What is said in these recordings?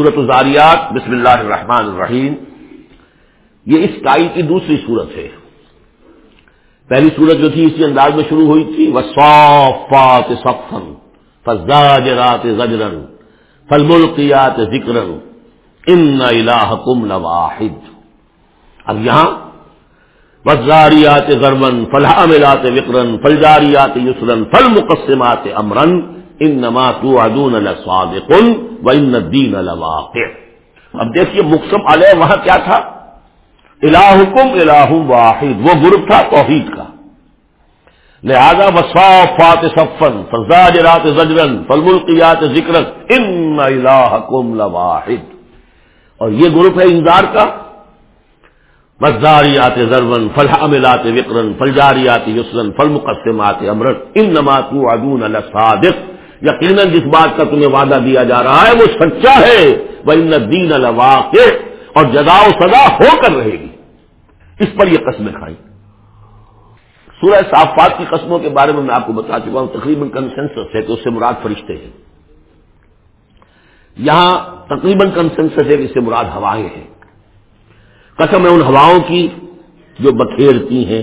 صورت الزاریات، بسم اللہ الرحمن الرحیم۔ یہ اس ٹائی کی دوسری صورت ہے۔ پہلی صورت جو تھی، اسی انداز میں شروع ہوئی تھی وہ صوفات صفن فزاجرات زجرن فالملقیات ذکرن ان الہکم لواحد۔ اب یہاں وزاریات غربن فلحاملات وکرن فلجاریات یسرن فل مقصمات امرن ان نما تو ادون الصادق و ان الدین الواقع اب دیکھیے مقصم علیہ وہاں کیا تھا؟ الہکم الہ واحد، وہ گروپ تھا توحید کا۔ لہذا وصافات صفن فزاجرات زجرن فالملقیات ذکرن ان الہکم لواحد۔ اور یہ گروپ ہے انذار کا۔ مزاریات زرون فلحاملات وکرن فلجاریات یسرن فل مقصمات امرت ان نماتو ادون الصادق یقیناً جس بات کا تمہیں وعدہ دیا جا رہا ہے وہ سچا ہے۔ وہ ان دین الواقع اور جزا و سزا ہو کر رہے گی۔ اس پر یہ قسمیں کھائیں۔ سورہ صافات کی قسموں کے بارے میں میں آپ کو بتا چکا ہوں، تقریباً کنسنسس ہے کہ اس سے مراد فرشتے ہیں۔ یہاں تقریباً کنسنسس ہے کہ اس سے مراد ہوائیں ہیں۔ قسم ہے ان ہواؤں کی جو بکھیرتی ہیں،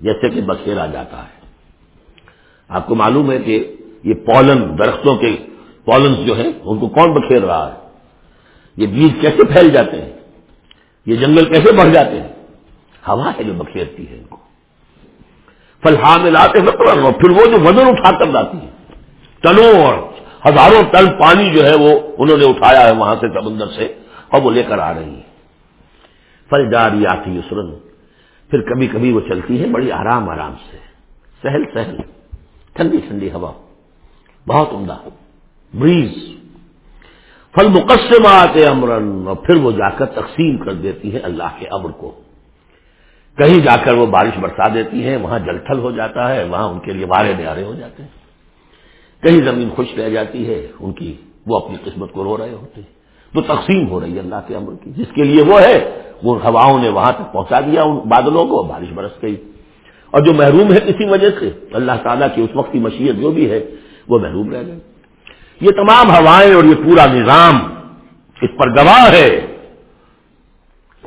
جیسے کہ بکھیرا جاتا ہے۔ آپ کو معلوم ہے کہ یہ پولن درختوں کے پولنس جو ہیں، ان کو کون بکھیر رہا ہے؟ یہ بیج کیسے پھیل جاتے ہیں؟ یہ جنگل کیسے بڑھ جاتے ہیں؟ ہوا ہے جو بکھیرتی ہے ان کو۔ فلحام لاتے ہیں پھر وہ جو وزن اٹھا کر لاتی ہے ٹنوں اور ہزاروں ٹن پانی جو ہے وہ انہوں نے اٹھایا ہے وہاں سے سمندر سے، اور وہ لے کر آ رہی ہے فل جاری آتی یسرن، پھر کبھی کبھی وہ چلتی ہے بڑی آرام آرام سے۔ سہل سہل، ٹھنڈی ٹھنڈی ہوا۔ بہت عمدہ۔ بریز پھل مقصمات امرن اور پھر وہ جا کر تقسیم کر دیتی ہے اللہ کے امر کو۔ کہیں جا کر وہ بارش برسا دیتی ہے وہاں جل تھل ہو جاتا ہے، وہاں ان کے لیے بارے نیارے ہو جاتے ہیں۔ کہیں زمین خوش رہ جاتی ہے، ان کی وہ اپنی قسمت کو رو رہے ہوتے ہیں۔ تو تقسیم ہو رہی ہے اللہ کے امر کی۔ جس کے لیے وہ ہے، وہ ہواؤں نے وہاں تک پہنچا دیا ان بادلوں کو، بارش برس گئی۔ اور جو محروم ہے کسی وجہ سے، اللہ تعالیٰ کی اس وقت کی مشیت جو بھی ہے وہ محروم رہ گئے۔ یہ تمام ہوائیں اور یہ پورا نظام اس پر گواہ ہے۔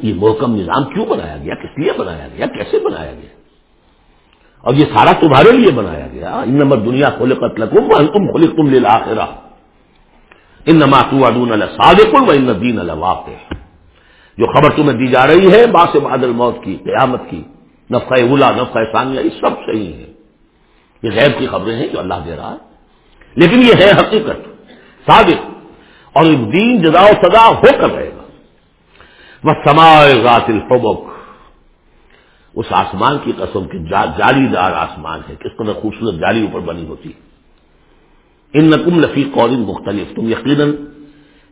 یہ محکم نظام کیوں بنایا گیا؟ کس لیے بنایا گیا؟ کیسے بنایا گیا؟ اور یہ سارا تمہارے لیے بنایا گیا۔ ان نمبر دنیا کھولے قتل تم کھولے تم لے لاخرا ان نما ادون صادق و ان دین الواق جو خبر تمہیں دی جا رہی ہے باس بادل موت کی، قیامت کی، نفع اولا، نفع ثانیہ، یہ سب صحیح ہے یہ غیب کی خبریں ہیں جو اللہ دے رہا ہے۔ لیکن یہ ہے حقیقت، ثابت، اور دین جدا و سزا ہو کر رہے گا۔ وہ سمائے ذات الفبک اس آسمان کی قسم کی جالی دار آسمان ہے۔ کس طرح خوبصورت جالی اوپر بنی ہوتی۔ ان نقم لفی قورن مختلف، تم یقیناً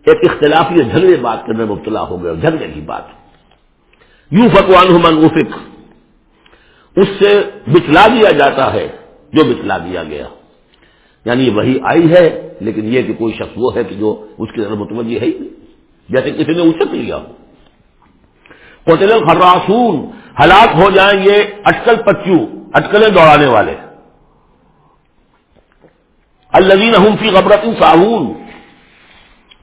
ایک اختلافی جھگڑے بات کے اندر مبتلا ہو گئے جھگڑے کی بات۔ یوں فکوان من افک اس سے بچلا دیا جاتا ہے جو بچلا دیا گیا۔ یعنی وہی آئی ہے، لیکن یہ کہ کوئی شخص وہ ہے کہ جو اس کی طرف متوجہ ہے ہی نہیں۔ جیسے کسی نے اچک لیا ہو۔ کوتل خراسون ہلاک ہو جائیں گے اٹکل پچو اٹکلیں دوڑانے والے۔ الزین فی غبرت صاحون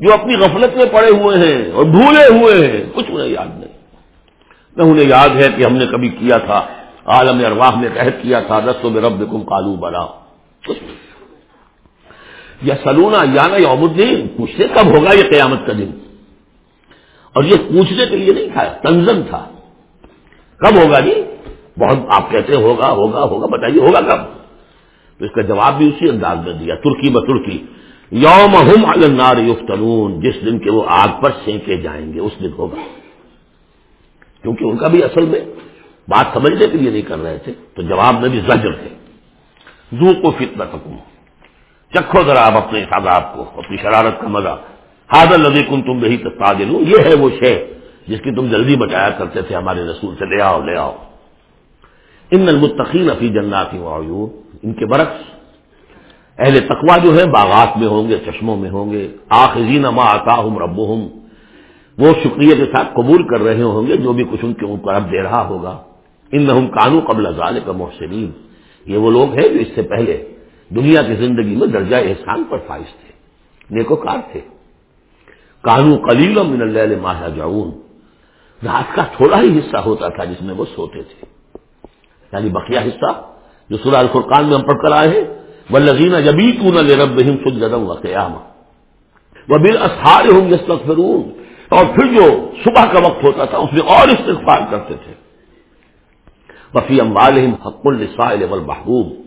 جو اپنی غفلت میں پڑے ہوئے ہیں اور بھولے ہوئے ہیں، کچھ انہیں یاد نہیں۔ نہ انہیں یاد ہے کہ ہم نے کبھی کیا تھا، عالم ارواح میں قحط کیا تھا رسو میں رب کم کالو بنا کچھ نہیں۔ یا سلونا یا نا یوم الدین؟ پوچھتے کب ہوگا یہ قیامت کا دن؟ اور یہ پوچھنے کے لیے نہیں تھا تنظم تھا۔ کب ہوگا جی؟ بہت آپ کہتے ہوگا ہوگا ہوگا، بتائیے ہوگا کب؟ تو اس کا جواب بھی اسی انداز میں دیا، ترکی ب ترکی۔ یوم ہم النار یفتنون، جس دن کے وہ آگ پر سینکے جائیں گے، اس دن ہوگا۔ کیونکہ ان کا بھی اصل میں بات سمجھنے کے لیے نہیں کر رہے تھے، تو جواب میں بھی زجر تھے زو کو فتنا سکوں چکھو ذرا آپ اپنے حساب کو، اپنی شرارت کا مزہ۔ حاضر لدی کن تم رہی تاج یہ ہے وہ شے جس کی تم جلدی بچایا کرتے تھے ہمارے رسول سے۔ لے آؤ لے آؤ۔ ان المتقین فی جناتی معیوب ان کے برعکس، اہل تقوا جو ہے باغات میں ہوں گے، چشموں میں ہوں گے۔ آخرین ما آتا ہوں رب وہ شکریہ کے ساتھ قبول کر رہے ہوں گے، جو بھی کچھ ان کے اوپر اب دے رہا ہوگا۔ ان میں ہم قانو قبل ازال کا محسرین یہ وہ لوگ ہیں جو اس سے پہلے دنیا کی زندگی میں درجہ احسان پر فائز تھے، نیکوکار تھے۔ کانو کلیل من اللہ ماہا جاؤن رات کا تھوڑا ہی حصہ ہوتا تھا جس میں وہ سوتے تھے۔ یعنی بقیہ حصہ جو سورہ الفرقان میں ہم پڑھ کر آئے ہیں وہ لذینہ جبی تو نہ رب سن و قیام وہ بال ہوں اور پھر جو صبح کا وقت ہوتا تھا، اس میں اور استغفار کرتے تھے۔ وفی امبال حق السائل محبوب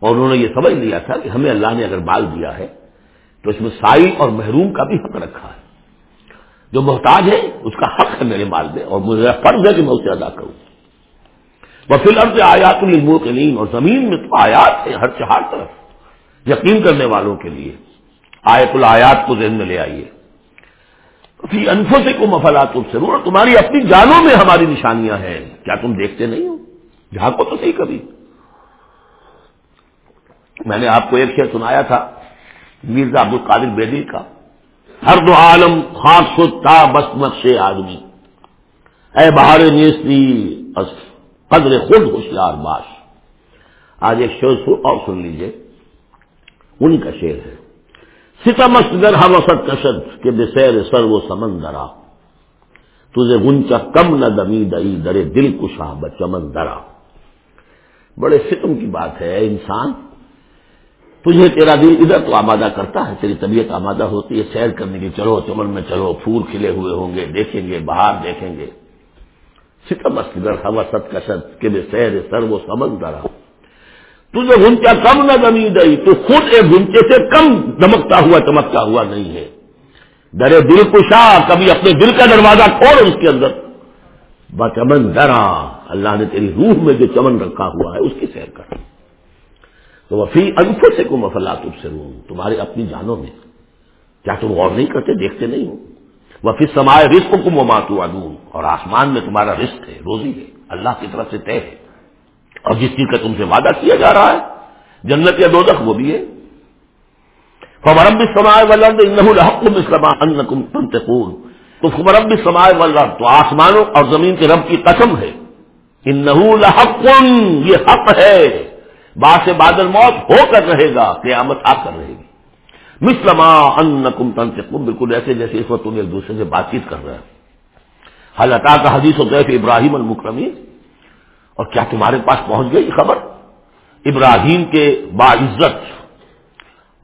اور انہوں نے یہ سمجھ لیا تھا کہ ہمیں اللہ نے اگر بال دیا ہے، تو اس میں سائی اور محروم کا بھی حق رکھا ہے۔ جو محتاج ہے، اس کا حق ہے میرے مال میں اور مجھے فرض ہے کہ میں اسے ادا کروں۔ وہ فی الحال آیات الموقلین اور زمین میں تو آیات ہے ہر چہار طرف۔ یقین کرنے والوں کے لیے۔ آیت الآیات کو ذہن میں لے آئیے۔ فی انفوں سے کو مفلات ضرور تمہاری اپنی جانوں میں ہماری نشانیاں ہیں۔ کیا تم دیکھتے نہیں ہو؟ جہاں کو تو صحیح کبھی۔ میں نے آپ کو ایک شعر سنایا تھا، مرزا عبد القادر بیدی کا۔ ہر دو عالم خاص تھا بس سے آدمی۔ اے بہار نیستی قدر خود ہوشیار باش۔ آج ایک شعر اور سن لیجیے۔ ان کا شعر ہے۔ ستمست گر ہم وسط کشد کے بسیر سر وہ سمندرا تجھے گنچا کم نہ دمی دئی، درے دل کشا بچمن درا۔ بڑے ستم کی بات ہے انسان تجھے تیرا دل ادھر تو آمادہ کرتا ہے، تیری طبیعت آمادہ ہوتی ہے، سیر کرنے کی چلو، چمن میں چلو، پھول کھلے ہوئے ہوں گے، دیکھیں گے باہر دیکھیں گے۔ ستم گر ہوا ست کشد کے بے سیر سر، وہ سمندرا تجھے گنچا کم نہ دمی دئی، تو خود ایک گنچے سے کم دمکتا ہوا، چمکتا ہوا نہیں ہے۔ درے دل کشا، کبھی اپنے دل کا دروازہ کھول اس کے اندر۔ چمن درا، اللہ نے تیری روح میں جو چمن رکھا ہوا ہے، اس کی سیر کر۔ تو وہ فی سے کو مفلا تم سے تمہارے اپنی جانوں میں۔ کیا تم غور نہیں کرتے، دیکھتے نہیں ہو؟ وہ سمائے رسک کو ماتو ادون اور آسمان میں تمہارا رسک ہے، روزی ہے، اللہ کی طرف سے طے ہے۔ اور جس چیز کا تم سے وعدہ کیا جا رہا ہے، جنت یا دو وہ بھی ہے۔ فمرم بھی سمائے ولند الحکم اسلام ان تنتقون تو فمرم بھی سمائے ولند تو آسمانوں اور زمین کے رب کی قسم ہے۔ ان لحق، یہ حق ہے۔ بات سے بادل موت ہو کر رہے گا، قیامت آ کر رہے گی۔ مسلما ان کم تنتقم بالکل ایسے جیسے اس وقت تم ایک دوسرے سے بات چیت کر رہے ہیں۔ حالت کا حدیث ہوتا ہے کہ ابراہیم المکرمی اور کیا تمہارے پاس پہنچ گئی خبر؟ ابراہیم کے باعزت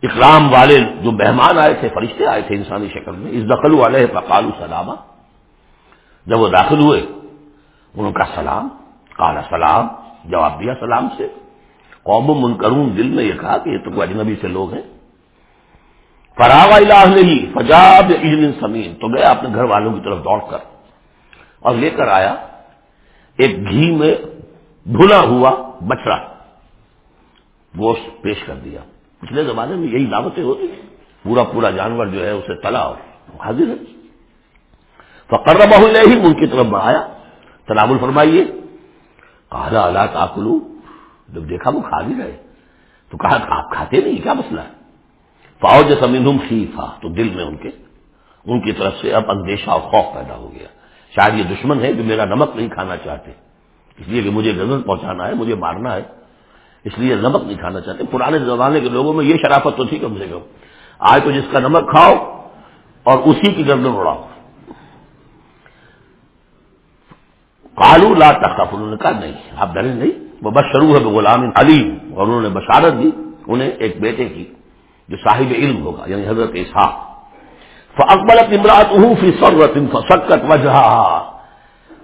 اکرام والے جو مہمان آئے تھے، فرشتے آئے تھے انسانی شکل میں اس دخل والے پکالو سلامہ جب وہ داخل ہوئے ان کا سلام۔ کالا سلام۔ جواب دیا، سلام سے۔ قوم منکرون دل میں یہ کہا کہ یہ تو اجنبی سے لوگ ہیں۔ فراغ الہ نہیں فجاب سمین، تو گیا اپنے گھر والوں کی طرف دوڑ کر۔ اور لے کر آیا، ایک گھی میں دھلا ہوا بچڑا گوشت پیش کر دیا۔ پچھلے زمانے میں یہی دعوتیں ہوتی پورا پورا جانور جو ہے اسے تلا اور حاضر ہے۔ فقر بہو نے ہی ملک کی طرف بڑھایا۔ تناب فرمائیے۔ کہا اللہ تاکلو جب دیکھا وہ کھا بھی رہے تو کہا، آپ کھاتے نہیں، کیا مسئلہ ہے؟ فوج سمین خیفا تو دل میں ان کے، ان کی طرف سے اب اندیشہ اور خوف پیدا ہو گیا۔ شاید یہ دشمن ہے جو میرا نمک نہیں کھانا چاہتے، اس لیے کہ مجھے غزل پہنچانا ہے، مجھے مارنا ہے، اس لیے نمک نہیں کھانا چاہتے۔ پرانے زمانے کے لوگوں میں یہ شرافت تو تھی کم سے کم۔ آج تو جس کا نمک کھاؤ اور اسی کی گردن اڑاؤ۔ کالو لا تخف، انہوں نے کہا، نہیں، آپ ڈرے نہیں۔ وہ بس شروع ہے غلام علیم، اور انہوں نے بشارت دی، انہیں ایک بیٹے کی، جو صاحب علم ہوگا یعنی حضرت اسحاق۔ اکبر امراط ہوں فی سرت فسکت وجہ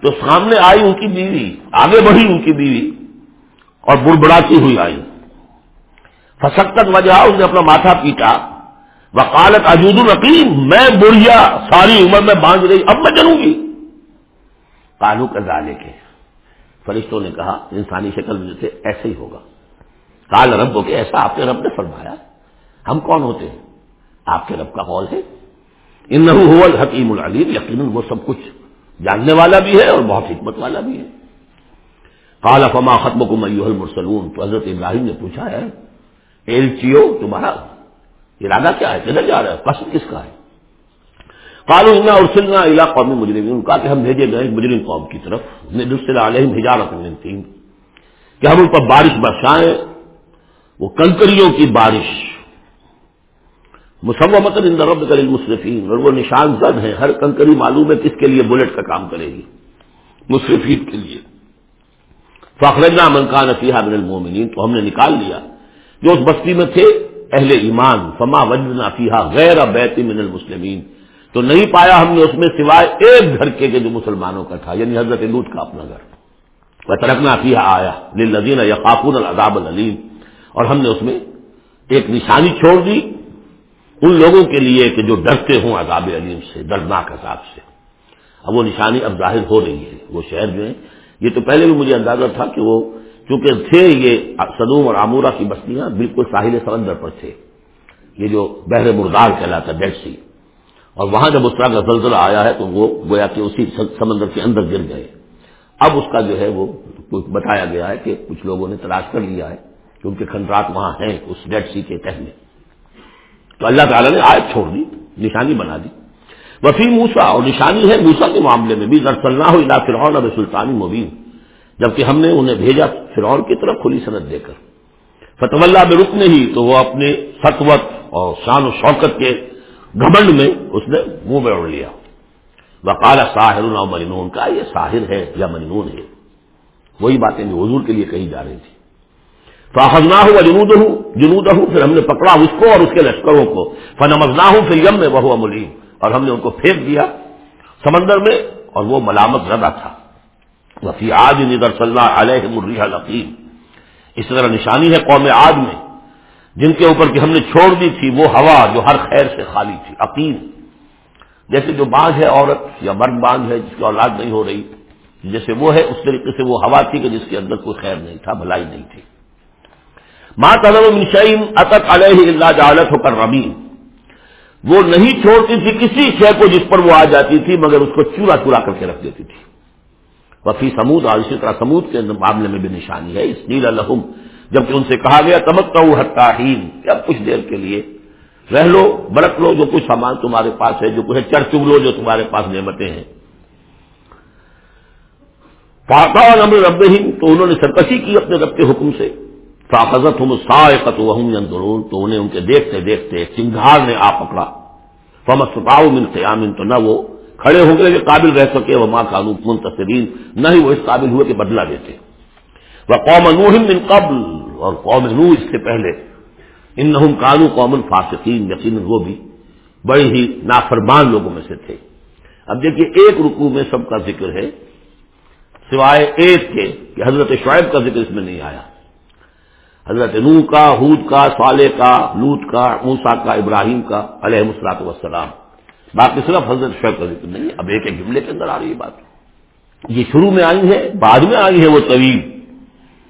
تو سامنے آئی ان کی بیوی، آگے بڑھی ان کی بیوی، اور بڑبڑاتی ہوئی آئی۔ فسکت وجہ اس نے اپنا ماتھا پیٹا۔ وکالت اجود الرقیم میں بڑھیا، ساری عمر میں باندھ رہی، اب میں چلوں گی۔ کالو کا ڈالے کے فرشتوں نے کہا، انسانی شکل میں سے ایسے ہی ہوگا۔ کال رب ہو کے ایسا آپ کے رب نے فرمایا۔ ہم کون ہوتے ہیں؟ آپ کے رب کا قول ہے۔ ان حکیم العلیم، یقیناً وہ سب کچھ جاننے والا بھی ہے اور بہت حکمت والا بھی ہے۔ کالا فما ختم کو میو المرسلون؟ تو حضرت ابراہیم نے پوچھا ہے ایل چیو، تمہارا ارادہ کیا ہے؟ کدھر جا رہا ہے؟ قسم کس کا ہے؟ کالو انا اور سلنا علا قومی مجرم کہا کہ ہم بھیجے گئے مجرم قوم کی طرف. علیہ ہجارت تین کہ ہم ان پر بارش برسائیں. وہ کنکریوں کی بارش. مسمت ان رب کل مصرفین اور وہ نشان زد ہیں. ہر کنکری معلوم ہے کس کے لیے بلٹ کا کام کرے گی. مصرفین کے لیے. فخرجہ منکان نصیحہ من المومنین. تو ہم نے نکال لیا. جو اس بستی میں تھے، اہل ایمان. فما وجنا فیحا غیر بیت من المسلمین. تو نہیں پایا ہم نے اس میں سوائے ایک گھر کے جو مسلمانوں کا تھا یعنی حضرت لوٹ کا اپنا گھر۔ وہ ترکنا فیحا آیا لدین یا خاکون العذاب العلیم اور ہم نے اس میں ایک نشانی چھوڑ دی ان لوگوں کے لیے کہ جو ڈرتے ہوں عذاب علیم سے، دردناک عذاب سے۔ اب وہ نشانی اب ظاہر ہو رہی ہے۔ وہ شہر جو ہے، یہ تو پہلے بھی مجھے اندازہ تھا کہ وہ چونکہ تھے یہ صدوم اور آمورا کی بستیاں بالکل ساحل سمندر پر تھے۔ یہ جو بحر مردار کہلاتا ڈیڈ سی۔ اور وہاں جب اس طرح کا زلزلہ آیا ہے تو وہ گویا کہ اسی سمندر کے اندر گر گئے۔ اب اس کا جو ہے وہ بتایا گیا ہے کہ کچھ لوگوں نے تلاش کر لیا ہے کیونکہ کھنڈرات وہاں ہیں اس ڈیڈ سی کے تہ میں۔ تو اللہ تعالیٰ نے آیت چھوڑ دی، نشانی بنا دی۔ وفی موسا اور نشانی ہے موسا کے معاملے میں بھی۔ درسلنا ہو الا فرعون اب سلطانی مبین۔ جبکہ ہم نے انہیں بھیجا فرعون کی طرف کھلی صنعت دے کر۔ فتح اللہ میں رکنے ہی تو وہ اپنے سطوت اور شان و شوکت کے گھمنڈ میں اس نے منہ میں اڑ لیا۔ وقال ساحر مجنون کا یہ ساحر ہے یا مجنون ہے؟ وہی باتیں جو حضور کے لیے کہی جا رہی تھی۔ فاحذنا ہوں جنود ہوں جنود ہوں پھر ہم نے پکڑا اس کو اور اس کے لشکروں کو۔ فنمزنا ہوں پھر یم میں وہ املیم اور ہم نے ان کو پھینک دیا سمندر میں، اور وہ ملامت زدہ تھا۔ وفی آج ندر صلی اللہ علیہ مرریح العقیم اس طرح نشانی ہے قوم آج میں۔ جن کے اوپر کہ ہم نے چھوڑ دی تھی، وہ ہوا جو ہر خیر سے خالی تھی عقیم جیسے جو بانج ہے عورت یا مرد بانج ہے، جس کی اولاد نہیں ہو رہی، جیسے وہ ہے، اس طریقے سے وہ ہوا تھی کہ جس کے اندر کوئی خیر نہیں تھا، بھلائی نہیں تھی۔ ماں من شعیم اطق علیہ اللہ جالت ہو کر ربین وہ نہیں چھوڑتی تھی کسی شے کو جس پر وہ آ جاتی تھی، مگر اس کو چورا چورا کر کے رکھ دیتی تھی۔ وفی سمود اور اسی طرح سمود کے معاملے میں بھی نشانی ہے۔ اس نیل الحم جبکہ ان سے کہا گیا تمک حتاہین اب کچھ دیر کے لیے رہ لو، برت لو جو کچھ سامان تمہارے پاس ہے، جو کچھ چر چگ لو جو تمہارے پاس نعمتیں ہیں۔ پاکا اور امر رب تو انہوں نے سرکشی کی اپنے رب کے حکم سے۔ فاقت ہوں سائقت وہم اندرون تو انہیں ان کے دیکھتے دیکھتے چنگھار نے آ پکڑا۔ فمت من قیام تو نہ وہ کھڑے ہو گئے کہ قابل رہ سکے وہ ماں قانون منتصرین نہ ہی وہ اس قابل ہوئے کہ بدلا دیتے۔ وہ قوم نوح من قبل اور قوم نو اس سے پہلے. ان نہ قانو قوم فاسقین یقین وہ بھی بڑے ہی نافرمان لوگوں میں سے تھے. اب دیکھیے، ایک رکوع میں سب کا ذکر ہے، سوائے ایک کے کہ حضرت شعیب کا ذکر اس میں نہیں آیا. حضرت نو کا حود کا، صالح کا لوت کا موسا کا، ابراہیم کا، علیہ مسلاط وسلام باقی صرف حضرت شیخ کا ذکر نہیں، اب ایک ایک جملے کے اندر آ رہی ہے بات. یہ شروع میں آئی ہے، بعد میں آئی ہے وہ طویل.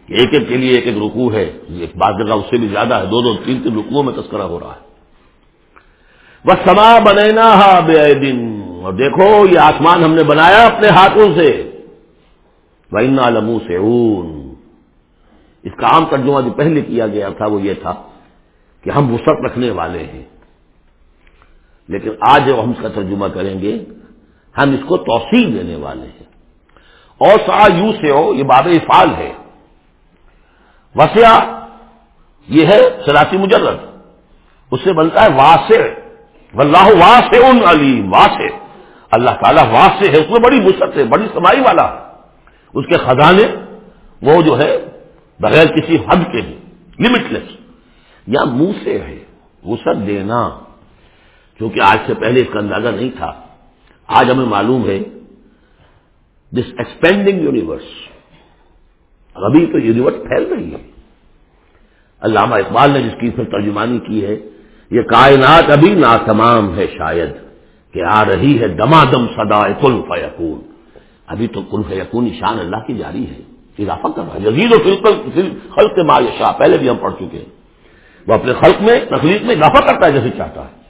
ایک ایک کے لیے ایک ایک رکوع ہے۔ ایک بات جگہ اس سے بھی زیادہ ہے۔ دو دو تین تین رکوعوں میں تذکرہ ہو رہا ہے۔ وہ سما بنینا بے دن اور دیکھو، یہ آسمان ہم نے بنایا اپنے ہاتھوں سے۔ وینا لمو سے اون اس کا عام ترجمہ جو پہلے کیا گیا تھا وہ یہ تھا کہ ہم وسط رکھنے والے ہیں۔ لیکن آج جب ہم اس کا ترجمہ کریں گے، ہم اس کو توسیع دینے والے ہیں۔ اور سا یو سے ہو یہ باب افعال ہے۔ وسیا یہ ہے سلاسی مجرد۔ اس سے بنتا ہے واسع۔ واللہ واسع ان علیم، واسع۔ اللہ تعالیٰ واسع ہے، اس میں بڑی وسط ہے، بڑی سمائی والا۔ ہے اس کے خزانے، وہ جو ہے، بغیر کسی حد کے بھی لمٹ لیس یا منہ سے ہے، وسعت دینا۔ کیونکہ آج سے پہلے اس کا اندازہ نہیں تھا۔ آج ہمیں معلوم ہے دس ایکسپینڈنگ یونیورس ابھی تو یونیورس پھیل رہی ہے۔ علامہ اقبال نے جس کی پھر ترجمانی کی ہے، یہ کائنات ابھی ناتمام ہے شاید، کہ آ رہی ہے دمادم سدا کل فیقون ابھی تو کل فیقون شان اللہ کی جاری ہے۔ اضافہ کر رہا ہے۔ یزید و فلقل خلق ما شاہ پہلے بھی ہم پڑھ چکے ہیں۔ وہ اپنے خلق میں، تخلیق میں اضافہ کرتا ہے جیسے چاہتا ہے۔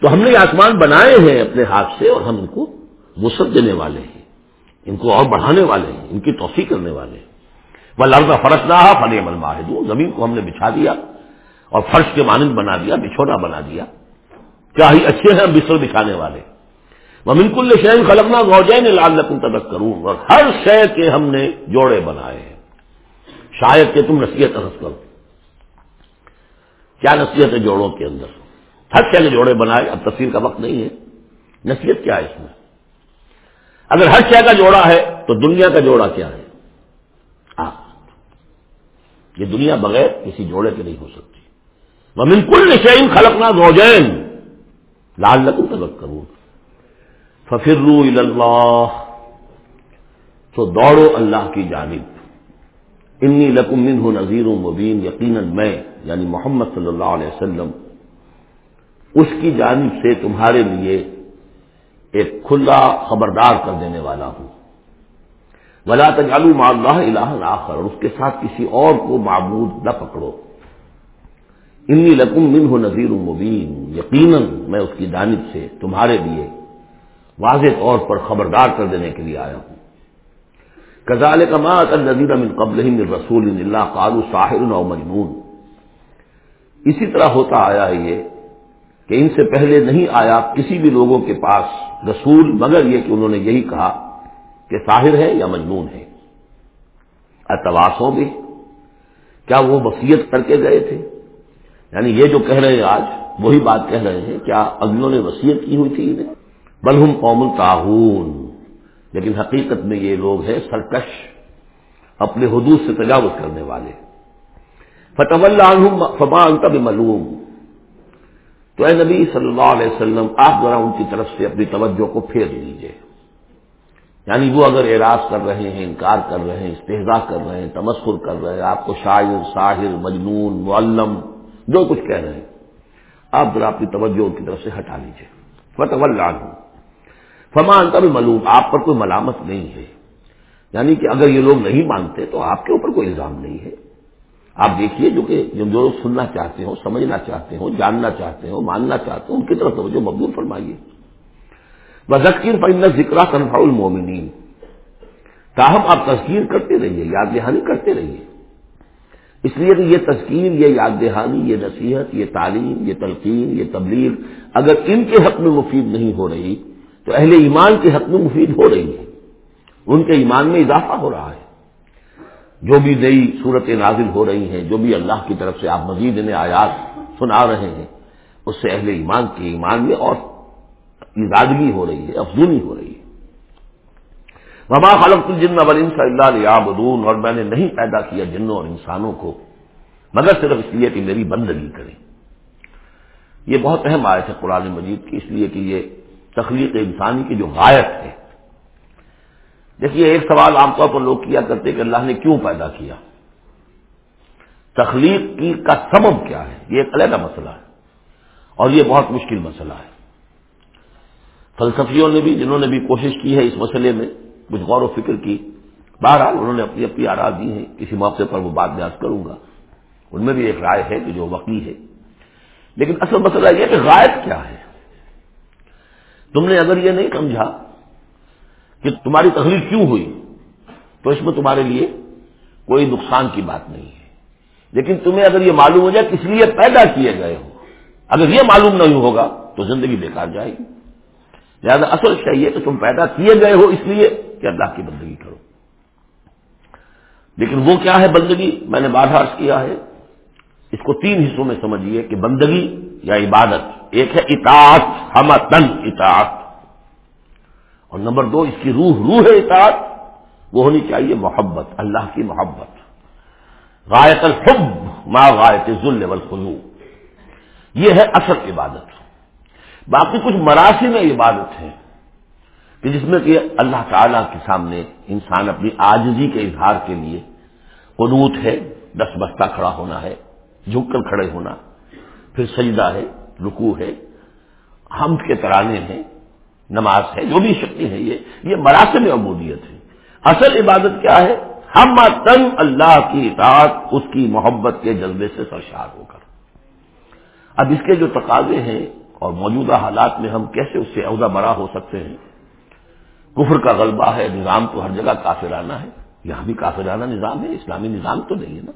تو ہم نے یہ آسمان بنائے ہیں اپنے ہاتھ سے اور ہم ان کو وسط دینے والے ہیں۔ ان کو اور بڑھانے والے ہیں، ان کی توسیع کرنے والے ہیں۔ وہ لرزہ فرش نہ فن عمل ماہد زمین کو ہم نے بچھا دیا اور فرش کے مانند بنا دیا، بچھونا بنا دیا۔ کیا ہی اچھے ہیں بستر بچھانے والے۔ وہ بالکل شہر خلقنا غوجین لال تدک کروں اور ہر شے کے ہم نے جوڑے بنائے ہیں۔ شاید کہ تم نصیحت رس کرو۔ کیا نصیحت ہے جوڑوں کے اندر؟ ہر شے کے جوڑے بنائے، اب تصویر کا وقت نہیں ہے۔ نصیحت کیا ہے اس میں؟ اگر ہر شے کا جوڑا ہے تو دنیا کا جوڑا کیا ہے؟ یہ دنیا بغیر کسی جوڑے کے نہیں ہو سکتی۔ وہ بالکل نشین خلقنا زوجین لال لکم تبک کروں ففر اللہ تو دوڑو اللہ کی جانب۔ انی لکم من ہوں نذیر مبین یقیناً میں یعنی محمد صلی اللہ علیہ وسلم، اس کی جانب سے تمہارے لیے ایک کھلا خبردار کر دینے والا ہوں۔ ولا تجالو مع اللہ الہ آخر اور اس کے ساتھ کسی اور کو معبود نہ پکڑو۔ انی لکم من ہو نذیر مبین یقیناً میں اس کی جانب سے تمہارے لیے واضح طور پر خبردار کر دینے کے لیے آیا ہوں۔ کزال کما نذیر من قبل رسول اللہ قالو ساحر او مجنون۔ اسی طرح ہوتا آیا ہے یہ کہ ان سے پہلے نہیں آیا کسی بھی لوگوں کے پاس رسول، مگر یہ کہ انہوں نے یہی کہا کہ ساحر ہے یا مجنون ہے۔ اتواسوں بھی کیا وہ وسیعت کر کے گئے تھے؟ یعنی یہ جو کہہ رہے ہیں آج، وہی بات کہہ رہے ہیں، کیا اگلوں نے وسیعت کی ہوئی تھی انہیں؟ بلہم قوم تعاون لیکن حقیقت میں یہ لوگ ہیں سرکش، اپنے حدود سے تجاوز کرنے والے۔ فتح اللہ فما انتب معلوم تو اے نبی صلی اللہ علیہ وسلم، آپ ذرا ان کی طرف سے اپنی توجہ کو پھیر لیجیے یعنی وہ اگر اعراض کر رہے ہیں، انکار کر رہے ہیں استحضا کر رہے ہیں تمسر کر رہے ہیں، آپ کو شاعر، ساحر، مجنون، معلم، جو کچھ کہہ رہے ہیں، آپ ذرا اپنی توجہ ان کی طرف سے ہٹا لیجیے فتح اللہ فمان کا بھی معلوم آپ پر کوئی ملامت نہیں ہے۔ یعنی کہ اگر یہ لوگ نہیں مانتے تو آپ کے اوپر کوئی الزام نہیں ہے۔ آپ دیکھیے جو کہ جو لوگ سننا چاہتے ہو سمجھنا چاہتے ہو جاننا چاہتے ہو ماننا چاہتے ہو ان کی طرف توجہ مبدول فرمائیے۔ ذکیر فن ذکر تنفع المومنین تاہم آپ تذکیر کرتے رہیے، یاد دہانی کرتے رہیے۔ اس لیے کہ یہ تذکیر، یہ یاد دہانی، یہ نصیحت، یہ تعلیم، یہ تلقین، یہ تبلیغ، اگر ان کے حق میں مفید نہیں ہو رہی، تو اہل ایمان کے حق میں مفید ہو رہی ہے۔ ان کے ایمان میں اضافہ ہو رہا ہے۔ جو بھی نئی صورت نازل ہو رہی ہیں، جو بھی اللہ کی طرف سے آپ مزید انہیں آیات سنا رہے ہیں، اس سے اہل ایمان کے ایمان میں اور ازادگی ہو رہی ہے، افزونی ہو رہی ہے۔ وما خلق الجن والانس الا ليعبدون، اور میں نے نہیں پیدا کیا جنوں اور انسانوں کو، مگر صرف اس لیے کہ میری بندگی کریں۔ یہ بہت اہم آیت ہے قرآن مجید کی، اس لیے کہ یہ تخلیق انسانی کی جو غائب ہے۔ دیکھیے، ایک سوال عام طور پر لوگ کیا کرتے کہ اللہ نے کیوں پیدا کیا؟ تخلیق کی کا سبب کیا ہے؟ یہ ایک علیحدہ مسئلہ ہے، اور یہ بہت مشکل مسئلہ ہے۔ فلسفیوں نے بھی جنہوں نے بھی کوشش کی ہے اس مسئلے میں، کچھ غور و فکر کی۔ بہرحال انہوں نے اپنی اپنی آراز دی ہیں، کسی موقع پر وہ بات بیاض کروں گا۔ ان میں بھی ایک رائے ہے کہ جو وقی ہے۔ لیکن اصل مسئلہ یہ کہ غائب کیا ہے۔ تم نے اگر یہ نہیں سمجھا کہ تمہاری تخلیق کیوں ہوئی، تو اس میں تمہارے لیے کوئی نقصان کی بات نہیں ہے۔ لیکن تمہیں اگر یہ معلوم ہو جائے کس لیے پیدا کیے گئے ہو، اگر یہ معلوم نہیں ہوگا تو زندگی بیکار جائے گی۔ لہٰذا اصل چاہیے کہ تم پیدا کیے گئے ہو اس لیے کہ اللہ کی بندگی کرو۔ لیکن وہ کیا ہے بندگی؟ میں نے بادھاس کیا ہے۔ اس کو تین حصوں میں سمجھیے کہ بندگی یا عبادت۔ ایک ہے اطاعت ہم تن اطاعت۔ اور نمبر دو، اس کی روح روح ہے اطاعت۔ وہ ہونی چاہیے محبت، اللہ کی محبت۔ غایت الحب ما غایت ذل والخلو یہ ہے اصل عبادت۔ باقی کچھ مراسم عبادت ہے کہ جس میں کہ اللہ تعالی کے سامنے انسان اپنی آجزی کے اظہار کے لیے قنوت ہے دس بستہ کھڑا ہونا ہے جھک کر کھڑے ہونا، پھر سجدہ ہے رکو ہے ہم کے ترانے ہیں، نماز ہے، جو بھی شکتی ہے یہ یہ مراسم عبودیت ہے۔ اصل عبادت کیا ہے؟ ہم تن اللہ کی اطاعت، اس کی محبت کے جذبے سے سرشار ہو کر۔ اب اس کے جو تقاضے ہیں اور موجودہ حالات میں ہم کیسے اس سے عہدہ برا ہو سکتے ہیں؟ کفر کا غلبہ ہے، نظام تو ہر جگہ کافرانہ ہے۔ یہاں بھی کافرانہ نظام ہے، اسلامی نظام تو نہیں ہے نا۔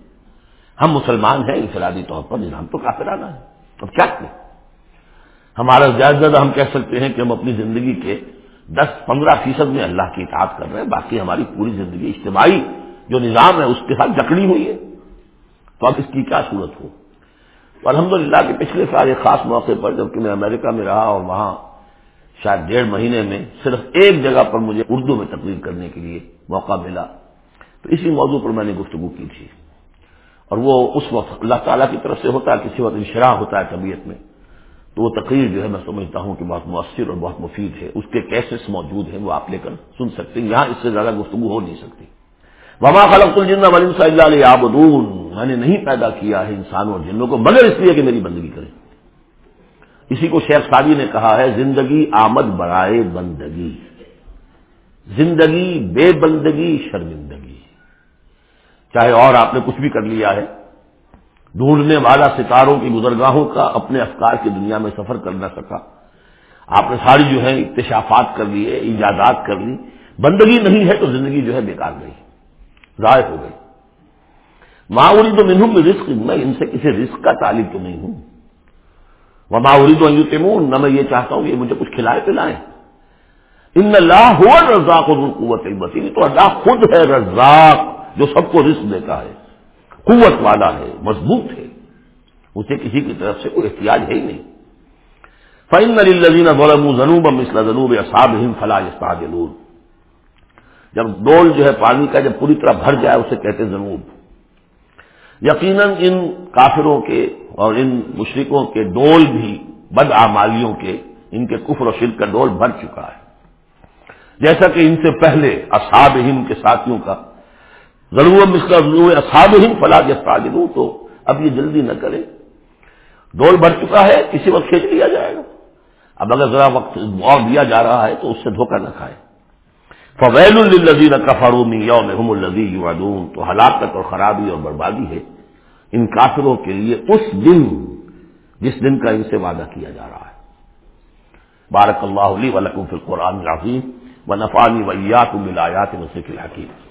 ہم مسلمان ہیں، انفرادی طور پر نظام تو کافرانہ ہے۔ اب کیا کریں؟ ہمارا زیادہ زیادہ ہم کہہ سکتے ہیں کہ ہم اپنی زندگی کے دس پندرہ فیصد میں اللہ کی اطاعت کر رہے ہیں، باقی ہماری پوری زندگی اجتماعی جو نظام ہے، اس کے ساتھ جکڑی ہوئی ہے۔ تو اب اس کی کیا صورت ہو؟ تو الحمد للہ کے پچھلے سال ایک خاص موقع پر جبکہ میں امریکہ میں رہا اور وہاں شاید ڈیڑھ مہینے میں صرف ایک جگہ پر مجھے اردو میں تقریر کرنے کے لیے موقع ملا، تو اسی موضوع پر میں نے گفتگو کی تھی۔ اور وہ اس وقت اللہ تعالیٰ کی طرف سے ہوتا ہے، کسی وقت انشراح ہوتا ہے طبیعت میں۔ تو وہ تقریر جو ہے میں سمجھتا ہوں کہ بہت مؤثر اور بہت مفید ہے۔ اس کے کیسز موجود ہیں، وہ آپ لے کر سن سکتے ہیں۔ یہاں اس سے زیادہ گفتگو ہو نہیں سکتی۔ وما خلق الجن ولیم صلی اللہ علیہ میں نے نہیں پیدا کیا ہے انسانوں اور جنوں کو، مگر اس لیے کہ میری بندگی کریں۔ اسی کو شیخ سادی نے کہا ہے، زندگی آمد برائے بندگی، زندگی بے بندگی شرمندگی۔ چاہے اور آپ نے کچھ بھی کر لیا ہے، ڈھونڈنے والا ستاروں کی گزرگاہوں کا، اپنے افکار کی دنیا میں سفر کر نہ سکا۔ آپ نے ساری جو ہے، اکتشافات کر لیے، ایجادات کر لی۔ بندگی نہیں ہے تو زندگی جو ہے بیکار گئی ضائع ہو گئی۔ ماوری تو میں ہوں رسک میں ان سے کسی رسک کا تعلق تو نہیں ہوں۔ وہ ماوری تو تیمون نہ میں یہ چاہتا ہوں کہ مجھے کچھ کھلائے پلائیں۔ ان اللہ ہوا رزاق اور قوت تو اللہ خود ہے رزاق جو سب کو رسک دیتا ہے۔ قوت والا ہے، مضبوط ہے۔ اسے کسی کی طرف سے کوئی احتیاط ہے ہی نہیں۔ فن الزین غلم جنوب مسل جنوب اصاب ہند فلاح جنور جب ڈول جو ہے پانی کا جب پوری طرح بھر جائے اسے کہتے جنوب یقیناً ان کافروں کے اور ان مشرقوں کے ڈول بھی، بد آمالیوں کے ان کے کفر و شرک کا ڈول بھر چکا ہے۔ جیسا کہ ان سے پہلے اصحاب ہند کے ساتھیوں کا ضرور مسئلہ ضرور اصحاب ہند فلاح استاجلوں تو اب یہ جلدی نہ کرے ڈول بھر چکا ہے، کسی وقت کھینچ لیا جائے گا۔ اب اگر ذرا وقت اور دیا جا رہا ہے تو اس سے دھوکہ نہ کھائے فویل الزین کفرومی یوم الزی تو ہلاکت اور خرابی اور بربادی ہے۔ ان کافروں کے لیے اس دن، جس دن کا ان سے وعدہ کیا جا رہا ہے۔ بارک اللہ علی ولکم فی القرآن العظیم و نفانی ویات ملایات وسیق الحکیم۔